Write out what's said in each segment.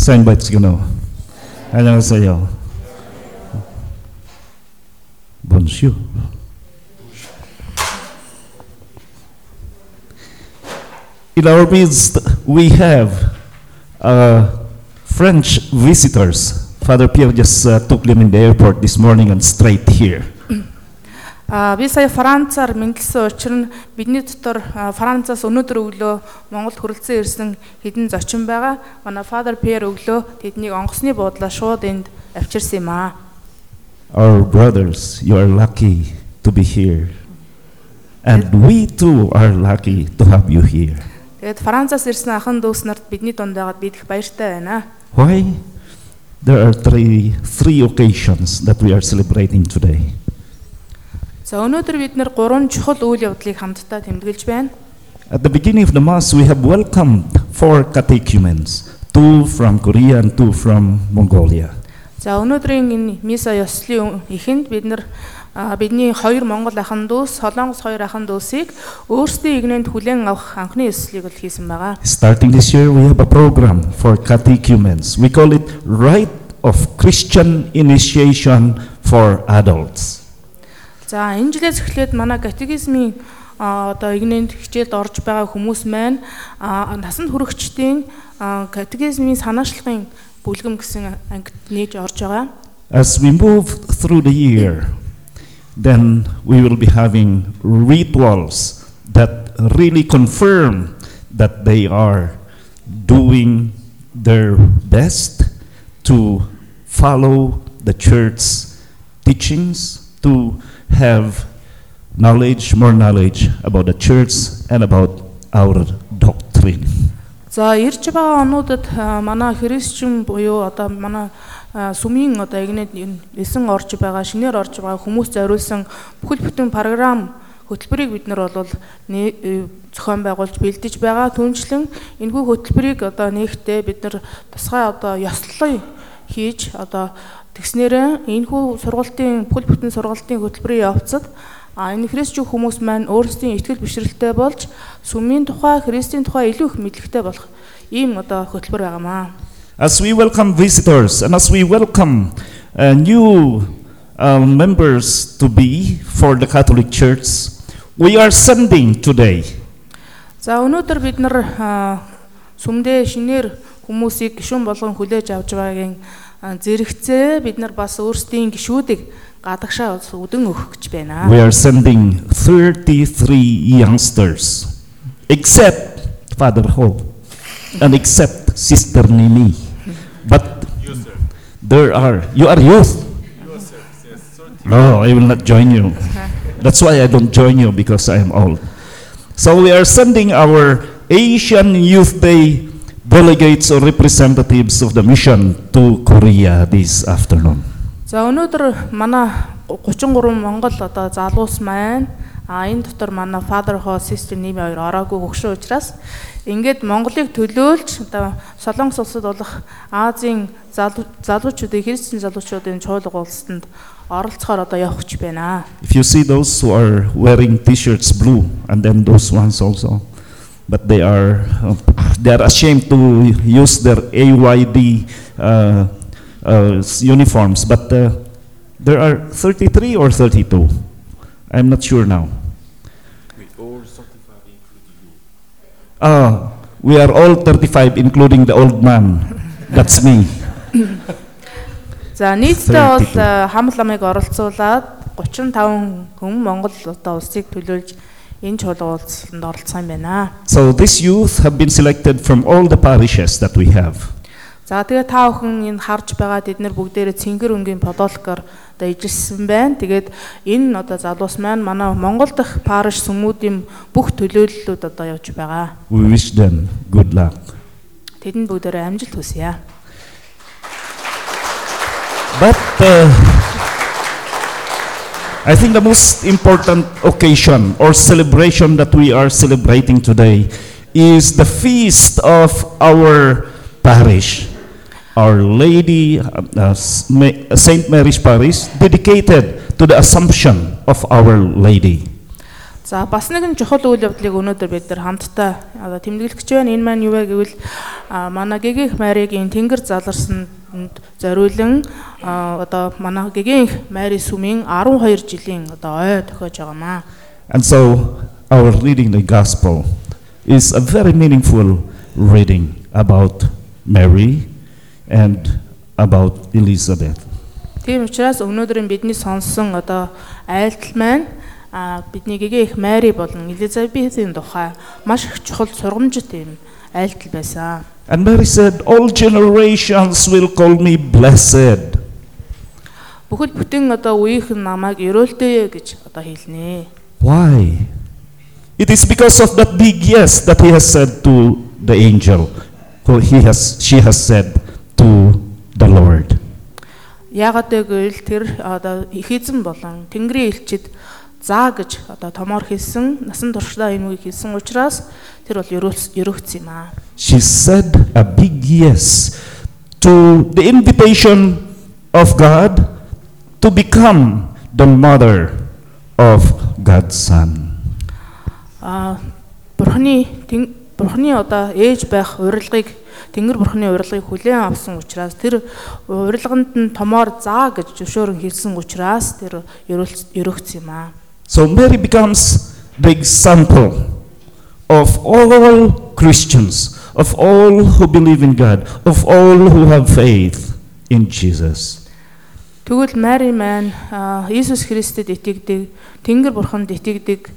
사인받으시기로 안녕하세요. 본슈. In our midst, we have uh, French visitors. Father Pierre just uh, took them in the airport this morning and straight here. А би сая Францаар мэдлсэн учир нь бидний дотор Францаас өнөөдөр өглөө Монголд хүрэлцэн ирсэн хэдэн зочин байгаа. Манай Father Pierre өглөө тэднийг онгоцны буудлаа шууд энд авчирсан юм аа. Our brothers, you are lucky to be here. And we too are lucky to have you here. Тэгээд Францаас ирсэн ахын дүүс нарт бидний дунд байгаад бид их баяртай байна. Why? There are three, three occasions that we are celebrating today. За өнөөдөр бид нэр гурван чухал үйл явдлыг хамтдаа тэмдэглэж байна. At the beginning of the Mass, we have welcomed four catechumens, two from Korea and two from Mongolia. За өнөөдрийн энэ миса ёслолын эхэнд бид нар бидний хоёр монгол ахын дүүс, солонгос хоёр ахын дүүсийг өөрсдийн игнэнд хүлээн авах анхны ёслолыг бол хийсэн байгаа. Starting this year, we have a program for catechumens. We call it Rite of Christian Initiation for Adults. За энэ жилээс эхлээд манай катехизмын а, одоо игнэнд хичээлд орж байгаа хүмүүс маань а, насанд хүрэгчдийн а, катехизмын санаачлалын бүлгэм гэсэн ангид нээж орж байгаа. As we move through the year, then we will be having rituals that really confirm that they are doing their best to follow the church's teachings, to have knowledge, more knowledge about the church and about our doctrine. За ирж байгаа онуудад манай христчин буюу одоо манай сүмийн одоо игнэд эсэн орж байгаа шинээр орж байгаа хүмүүс зориулсан бүхэл бүтэн програм хөтөлбөрийг бид нар бол э, зохион байгуулж бэлдэж байгаа. Түүнчлэн энэхүү хөтөлбөрийг одоо нэгтээ бид нар тусгай одоо ёслолоо хийж одоо тэгснээрээ энэхүү сургалтын бүхэл бүтэн сургалтын хөтөлбөрийн явцад А энэ христчүү хүмүүс маань өөрсдийн итгэл бишрэлтэй болж сүмийн тухай, христийн тухай илүү их мэдлэгтэй болох ийм одоо хөтөлбөр байгаамаа. As we welcome visitors and as we welcome uh, new uh, members to be for the Catholic Church, we are sending today За өнөөдөр бид нар сүмдээ шинээр хүмүүсийг гишүүн болгон хүлээж авч байгаагийн зэрэгцээ бид нар бас өөрсдийн гишүүдийг гадагшаа ус өдөн өгөх гэж байна. We are sending 33 youngsters, except Father Ho and except Sister Nini. But there are, you are youth. No, I will not join you. That's why I don't join you because I am old. So we are sending our Asian Youth Day delegates or representatives of the mission to Korea this afternoon. За өнөөдөр манай 33 Монгол одоо залуус маань а энэ дотор манай Father Ho Sister Nimi хоёр ороогүй хөгшин учраас ингээд Монголыг төлөөлж одоо Солонгос улсад болох Азийн залуу- залуучуудын христчин залуучуудын чуулга улсанд оролцохоор одоо гэж байна. If you see those who are wearing t-shirts blue, and then those ones also, but they are uh, they are ashamed to use their AYD uh, uh, s- uniforms. But uh, there are 33 or 32. I'm not sure now. Ah, we are all 35, including the old man. That's me. За нийтдээ бол 32. э, хамт ламыг оролцуулаад 35 хүн Монгол одоо улсыг төлөөлж энэ чуулга улсанд оролцсон байна. So these youth have been selected from all the parishes that we have. За тэгээ та бүхэн энэ харж байгаа тэд нар бүгдээрээ Цэнгэр өнгийн подолкоор одоо ижилсэн байна. Тэгээд энэ одоо залуус маань манай Монгол дахь париш сүмүүдийн бүх төлөөллүүд одоо явж байгаа. We wish them good luck. Тэдэнд бүгдээрээ амжилт хүсье. But uh, I think the most important occasion or celebration that we are celebrating today is the feast of our parish. Our Lady, uh, uh, S- Ma- Saint Mary's Parish, dedicated to the Assumption of Our Lady. За бас нэгэн чухал үйл явдлыг өнөөдөр бид нар хамтдаа одоо тэмдэглэж байна. Энэ маань юу вэ гэвэл манай гэгийнх Маригийн тэнгэр заларсанд зориулан одоо манай гэгийнх Мари сүмийн 12 жилийн одоо ой тохиож байгаамаа. And so our reading the gospel is a very meaningful reading about Mary and about Elizabeth. Тийм учраас өнөөдрийн бидний сонссон одоо айлтал маань бидний гэгээ их Мари болон Элизабетийн тухай маш их чухал сургамжит юм айлтал байсан. And Mary said, All generations will call me blessed. Бүхэл бүтэн одоо үеийнхэн намайг өрөөлтэй гэж одоо хэлнэ. Why? It is because of that big yes that he has said to the angel, who he has, she has said to the Lord. Яагаад гэвэл тэр одоо их эзэн болон Тэнгэрийн элчид заа гэж одоо томоор хэлсэн насан туршдаа энэ үгийг хэлсэн учраас тэр бол өрөөгдсөн юм аа. She said a big yes to the invitation of God to become the mother of God's Son. Аа бурхны бурхны одоо ээж байх урилгыг Тэнгэр бурхны урилгыг хүлээн авсан учраас тэр урилганд нь томоор заа гэж зөвшөөрөн хэлсэн учраас тэр өрөөгдсөн юм аа. So Mary becomes the example of all Christians, of all who believe in God, of all who have faith in Jesus. Тэгвэл Мари маань аа, Иесус Христэд итгэдэг, Тэнгэр бурханд итгэдэг,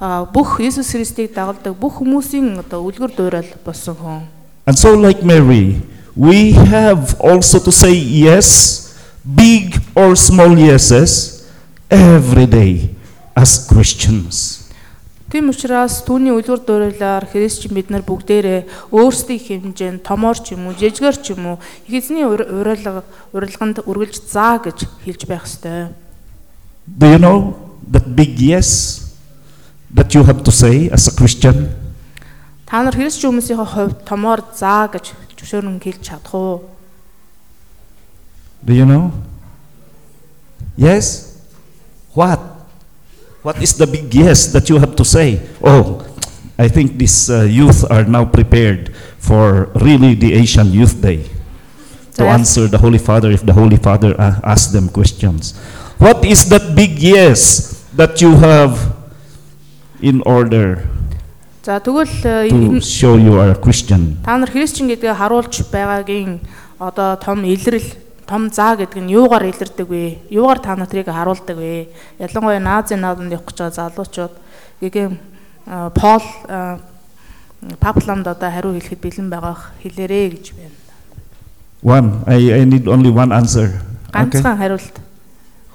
аа, бүх Иесус Христийг дагалдаг бүх хүмүүсийн одоо үлгэр дуурал болсон хүн. And so, like Mary, we have also to say yes, big or small yeses, every day As Christians. Тийм учраас түүний үлгэр дуурайлаар христчин бид нар бүгдээрээ өөрсдийн хэмжээнд томоор ч юм уу, жижигэр ч юм уу их эзний ур- урилга урилганд үргэлж заа гэж хэлж байх ёстой. Do you know that big yes that you have to say as a Christian? Та нар христчин хүмүүсийнхээ хувьд томоор заа гэж зөвшөөрөн хэлж чадах уу? Do you know? Yes? What? What is the big yes that you have to say? Oh, I think these uh, youth are now prepared for really the Asian Youth Day to Yes. answer the Holy Father if the Holy Father uh, asks them questions. What is that big yes that you have in order За тэгвэл э, to энэ- show you are a Christian? Та нар христчин гэдгээ харуулж байгаагийн одоо том илрэл, том заа гэдэг нь юугаар илэрдэг вэ? Юугаар та нарыг харуулдаг вэ? Ялангуяа Назын нааданд явах гэж байгаа залуучууд гэгэм Пол а, Папламд одоо хариу хэлэхэд бэлэн байгаах хэлээрэ гэж байна. One. I, I need only one answer. Ганцхан хариулт.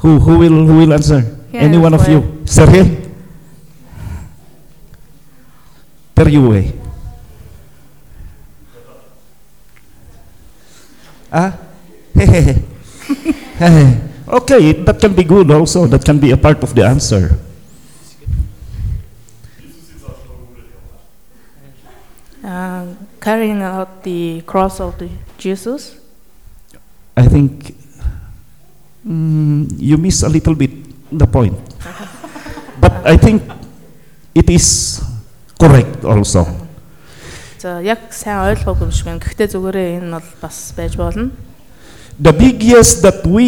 Who who will who will answer? Yeah, Any one of you? Sergey? Periue. Ah? okay, that can be good also. That can be a part of the answer. Uh, carrying out the cross of the Jesus. I think mm, you miss a little bit the point. but I think it is correct also. За яг сайн ойлгоогүй юм шиг байна. Гэхдээ зүгээрээ энэ бол бас байж болно. The big yes that we,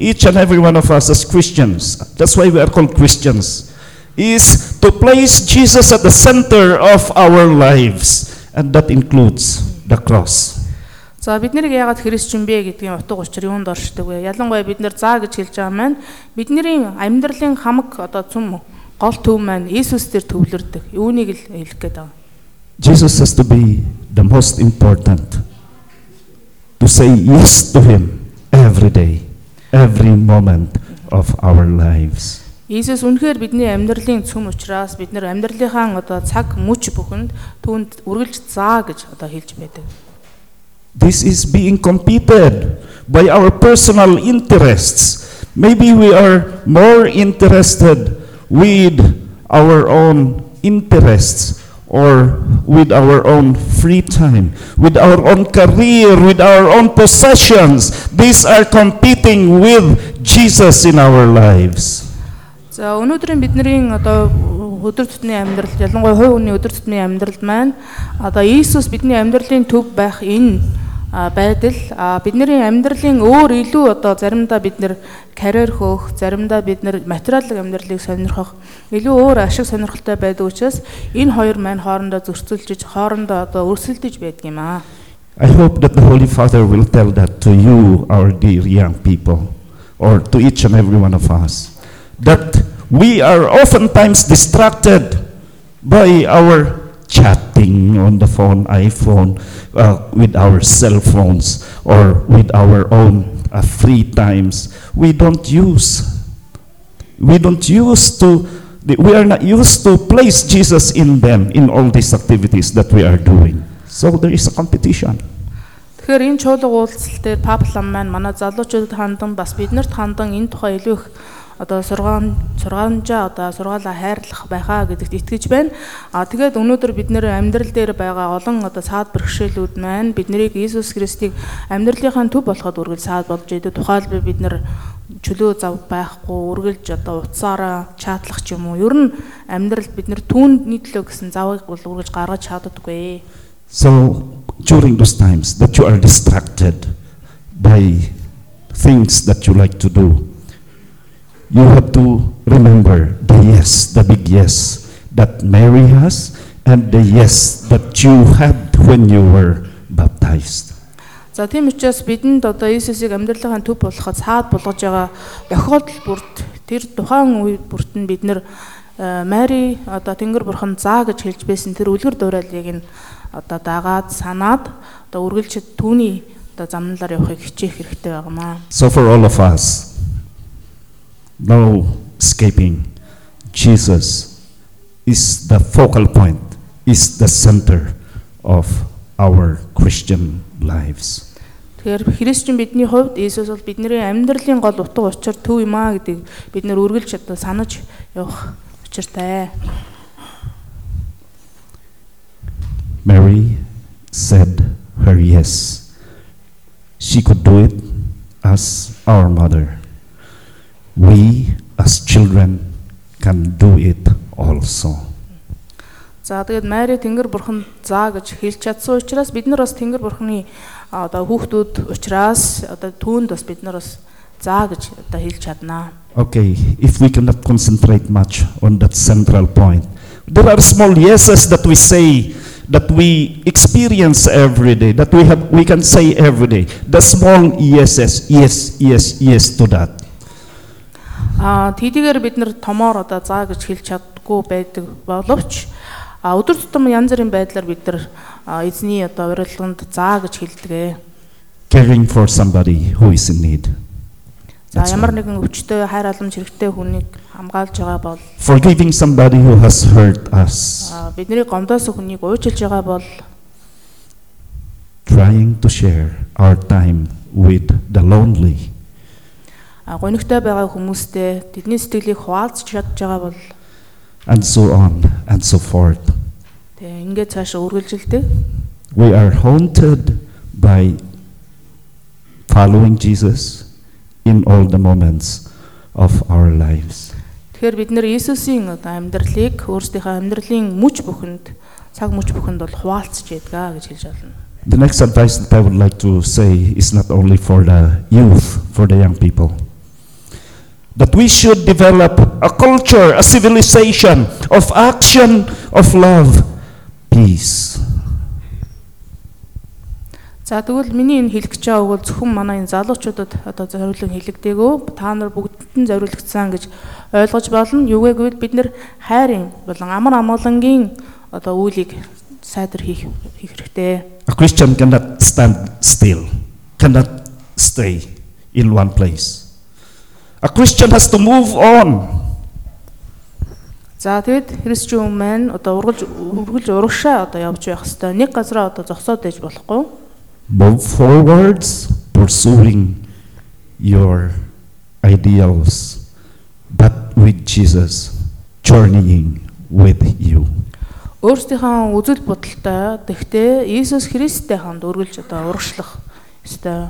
each and every one of us as Christians, that's why we are called Christians, is to place Jesus at the center of our lives. And that includes the cross. За бид нэр яагаад христчин бэ гэдгийн утга учир юунд оршдог вэ? Ялангуяа бид нэр заа гэж хэлж байгаа маань бидний амьдралын хамаг одоо цөм гол төв маань Иесус дээр төвлөрдөг. Үүнийг л хэлэх гээд байгаа. Jesus has to be the most important. To say yes to Him every day, every moment of our lives. Иесус үнэхээр бидний амьдралын цөм учраас бид нэр амьдралынхаа одоо цаг мөч бүхэнд түүнд үргэлж заа гэж одоо хэлж байдаг. This is being competed by our personal interests. Maybe we are more interested with our own interests or with our own free time, with our own career, with our own possessions. These are competing with Jesus in our lives. За өнөөдрийн бидний одоо өдөр тутмын амьдрал ялангуяа хувь хүний өдөр тутмын амьдралд маань одоо Иесус бидний амьдралын төв байх энэ а, байдал бидний амьдралын өөр илүү одоо заримдаа бид нэр карьер хөөх, заримдаа бид нэр материалын амьдралыг сонирхох илүү өөр ашиг сонирхолтой байдаг учраас энэ хоёр маань хоорондоо зөрчилдөж, хоорондоо одоо өрсөлдөж байдаг юм аа. I hope that the Holy Father will tell that to you, our dear young people, or to each and every one of us, that we are oftentimes distracted by our chatting on the phone, iPhone, uh, with our cell phones, or with our own uh, free times. We don't use. We don't use to. We are not used to place Jesus in them in all these activities that we are doing. So there is a competition. Тэгэхээр энэ чуулга уулзалт дээр паплам маань манай залуучуудад хандан бас биднэрт хандан энэ тухай илүү их одоо сургаан сургаанжаа одоо сургаалаа хайрлах байхаа гэдэгт итгэж байна. А тэгээд өнөөдөр бид нэр амьдрал дээр байгаа олон одоо саад бэрхшээлүүд маань биднийг Иесус Христийг амьдралынхаа төв болоход үргэлж саад болж идэв. Тухайлбал бид нэр чөлөө зав байхгүй үргэлж одоо утсаараа чатлах ч юм уу. Ер нь амьдралд бид нэр түүний төлөө гэсэн завыг бол үргэлж гаргаж чаддаггүй. So during those times that you are distracted by things that you like to do, you have to remember the yes, the big yes that Mary has, and the yes that you had when you were baptized. За тийм учраас бидэнд одоо Иесусыг амьдралынхаа төв болоход саад болгож байгаа тохиолдол бүрт тэр тухайн үе бүрт нь бид нэр э, Мари одоо Тэнгэр бурхан заа гэж хэлж байсан тэр үлгэр дуурайлыг нь одоо дагаад санаад одоо үргэлж түүний одоо замналаар явахыг хичээх хэрэгтэй байгаамаа. So for all of us, no escaping. Jesus is the focal point, is the center of our Christian lives. Тэгэхээр Христчин бидний хувьд Иесус бол бидний амьдралын гол утга учир төв юм а гэдгийг бид нэр үргэлж одоо санаж явах учиртай. Mary said her yes. She could do it as our mother. We, as children, can do it also. За тэгээд Мари Тэнгэр бурхан заа гэж хэлж чадсан учраас бид нар бас Тэнгэр бурханы а, одоо хүүхдүүд учраас одоо түүнд бас бид нар бас заа гэж одоо хэлж чаднаа. Okay, if we cannot concentrate much on that central point, there are small yeses that we say that we experience every day, that we have we can say every day. The small yeses, yes, yes, yes to that. А тийдгээр бид нар томоор одоо заа гэж хэлж чаддгүй байдаг боловч а өдөр тутам янз бүрийн байдлаар бид нар эзний одоо урилганд заа гэж хэлдэг. Caring for somebody who is in need. За ямар нэгэн өвчтөй хайр халамж хэрэгтэй хүнийг хамгаалж байгаа бол Forgiving somebody who has hurt us. бидний гомдоосон хүнийг уучлж байгаа бол Trying to share our time with the lonely. Гонигтой байгаа хүмүүстэй тэдний сэтгэлийг хуваалцж чадж байгаа бол And so on and so forth. тэгээ ингээд цаашаа үргэлжилдэг. We are haunted by following Jesus in all the moments of our lives. Тэгэхээр бид нэр Иесусийн одоо амьдралыг өөрсдийнхөө амьдралын мүч бүхэнд цаг мүч бүхэнд бол хуваалцж ядгаа гэж хэлж байна. The next advice that I would like to say is not only for the youth, for the young people. That we should develop a culture, a civilization of action, of love, peace. За тэгвэл миний энэ хэлэх гэж байгаа бол зөвхөн манай энэ залуучуудад одоо зориулан хэлэгдээгөө та нар бүгдэд нь зориулагдсан гэж ойлгож болно. Юу гэвэл бид нэр хайрын болон амар амгалангийн одоо үйлийг сайдар хийх хийх хэрэгтэй. A Christian cannot stand still, cannot stay in one place. A Christian has to move on. За тэгэд христчүүн маань одоо ургалж үргэлж урагшаа одоо явж байх хэрэгтэй. Нэг газараа одоо зогсоод байж болохгүй. Move forwards, pursuing your ideals, but with Jesus journeying with you. Өөрсдийнхөө үзэл бодолтой тэгтээ Иесус Христтэй хамт үргэлж одоо урагшлах ёстой.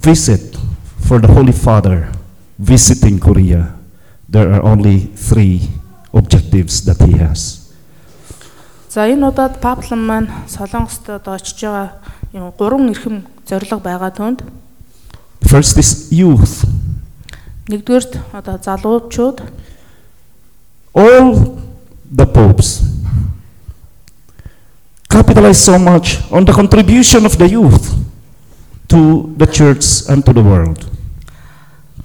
visit for the Holy Father visiting Korea, there are only three objectives that he has. За энэ удаад Паплан маань Солонгост одоо очиж байгаа юм гурван эрхэм зорилго байгаа түнд First is youth. нэгдүгээрт одоо залуучууд All the popes capitalize so much on the contribution of the youth to the church and to the world.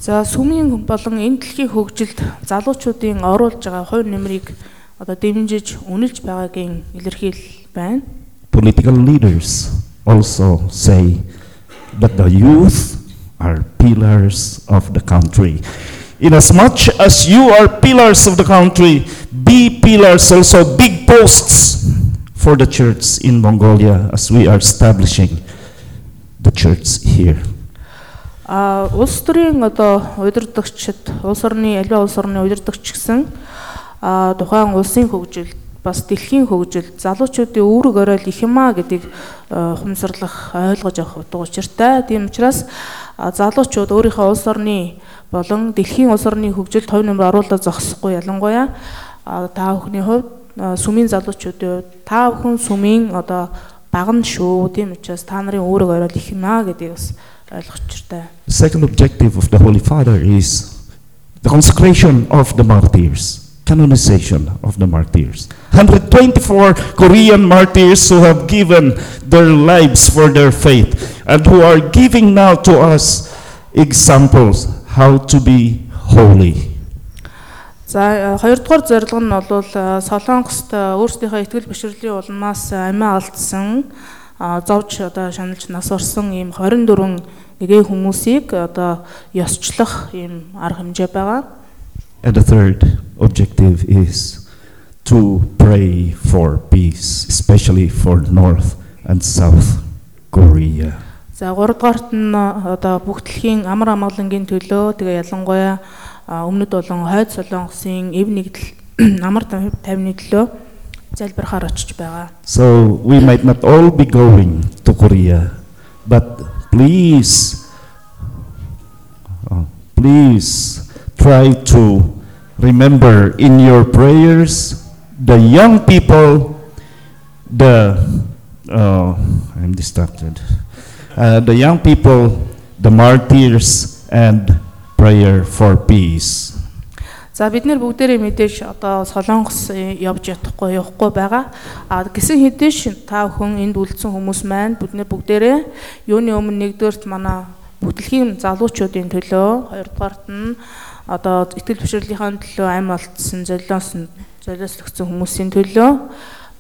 за сүмийн болон энэ дэлхийн хөгжилд залуучуудын оруулж байгаа хувь нэмрийг одоо дэмжиж үнэлж байгаагийн илэрхийл байна. Political leaders also say that the youth are pillars of the country. Inasmuch as you are pillars of the country, be pillars also, big posts for the church in Mongolia as we are establishing the church here. А улс төрийн одоо удирдагчид улс орны аливаа улс орны удирдагч гэсэн а тухайн улсын хөгжил бас дэлхийн хөгжил залуучуудын үүрэг оройл их юмаа гэдгийг а, ухамсарлах ойлгож авах утга учиртай. Тийм учраас залуучууд өөрийнхөө улс орны болон дэлхийн улс орны хөгжилд хувь нэмэр оруулаад зогсохгүй ялангуяа та бүхний хувьд сүмийн залуучуудын хувьд та бүхэн сүмийн одоо багна шүү. Тийм учраас та нарын үүрэг оройл их юмаа гэдгийг бас ойлгох учиртай. The second objective of the Holy Father is the consecration of the martyrs, canonization of the martyrs. 124 Korean martyrs who have given their lives for their faith and who are giving now to us examples how to be holy. За э, хоёрдугаар зорилго нь бол э, Солонгост э, өөрсдийнхөө ихтгэл бишрэлийн улмаас амиа алдсан зовж одоо шаналж нас орсон ийм 24 нэгэн хүмүүсийг одоо ёсчлох ийм арга хэмжээ байгаа. And the third objective is to pray for peace, especially for North and South Korea. За гуравдугаарт нь одоо бүх дэлхийн амар амгалангийн төлөө тэгээ ялангуяа өмнөд болон хойд солонгосын эв нэгдэл амар тайвны төлөө залбирахаар очиж байгаа. So we might not all be going to Korea, but please, uh, please try to remember in your prayers the young people, the uh, I'm distracted, uh, the young people, the martyrs, and prayer for peace. За бид нэр бүгдээрээ мэдээж одоо Солонгос э, явж ятахгүй явахгүй байгаа. А гисэн хэдэж та бүхэн энд үлдсэн хүмүүс маань бид нэр бүгдээрээ юуны өмнө нэгдүгээрт манай бүтлэхийн залуучуудын төлөө, хоёрдугаарт нь одоо итгэл бишрэлийн төлөө амь олдсон, золиос золиослогдсон хүмүүсийн төлөө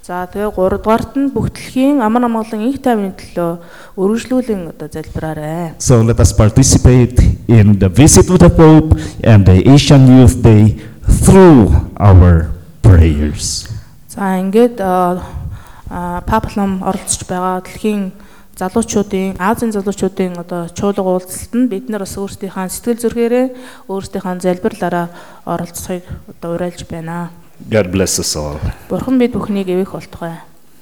За тэгээ гуравдугаарт нь бүх дэлхийн амар амгалан их тайвны төлөө өргөжлүүлэн одоо залбираарай. So let us participate in the visit of the Pope and the Asian Youth Day through our prayers. За ингээд а, паплам оролцож байгаа дэлхийн залуучуудын Азийн залуучуудын одоо чуулга уулзалтанд бид нар бас өөрсдийнхээ сэтгэл зүрхээрээ өөрсдийнхээ залбирлаараа оролцохыг одоо уриалж байна. God bless us all. Бурхан бид бүхнийг эвэх болтугай.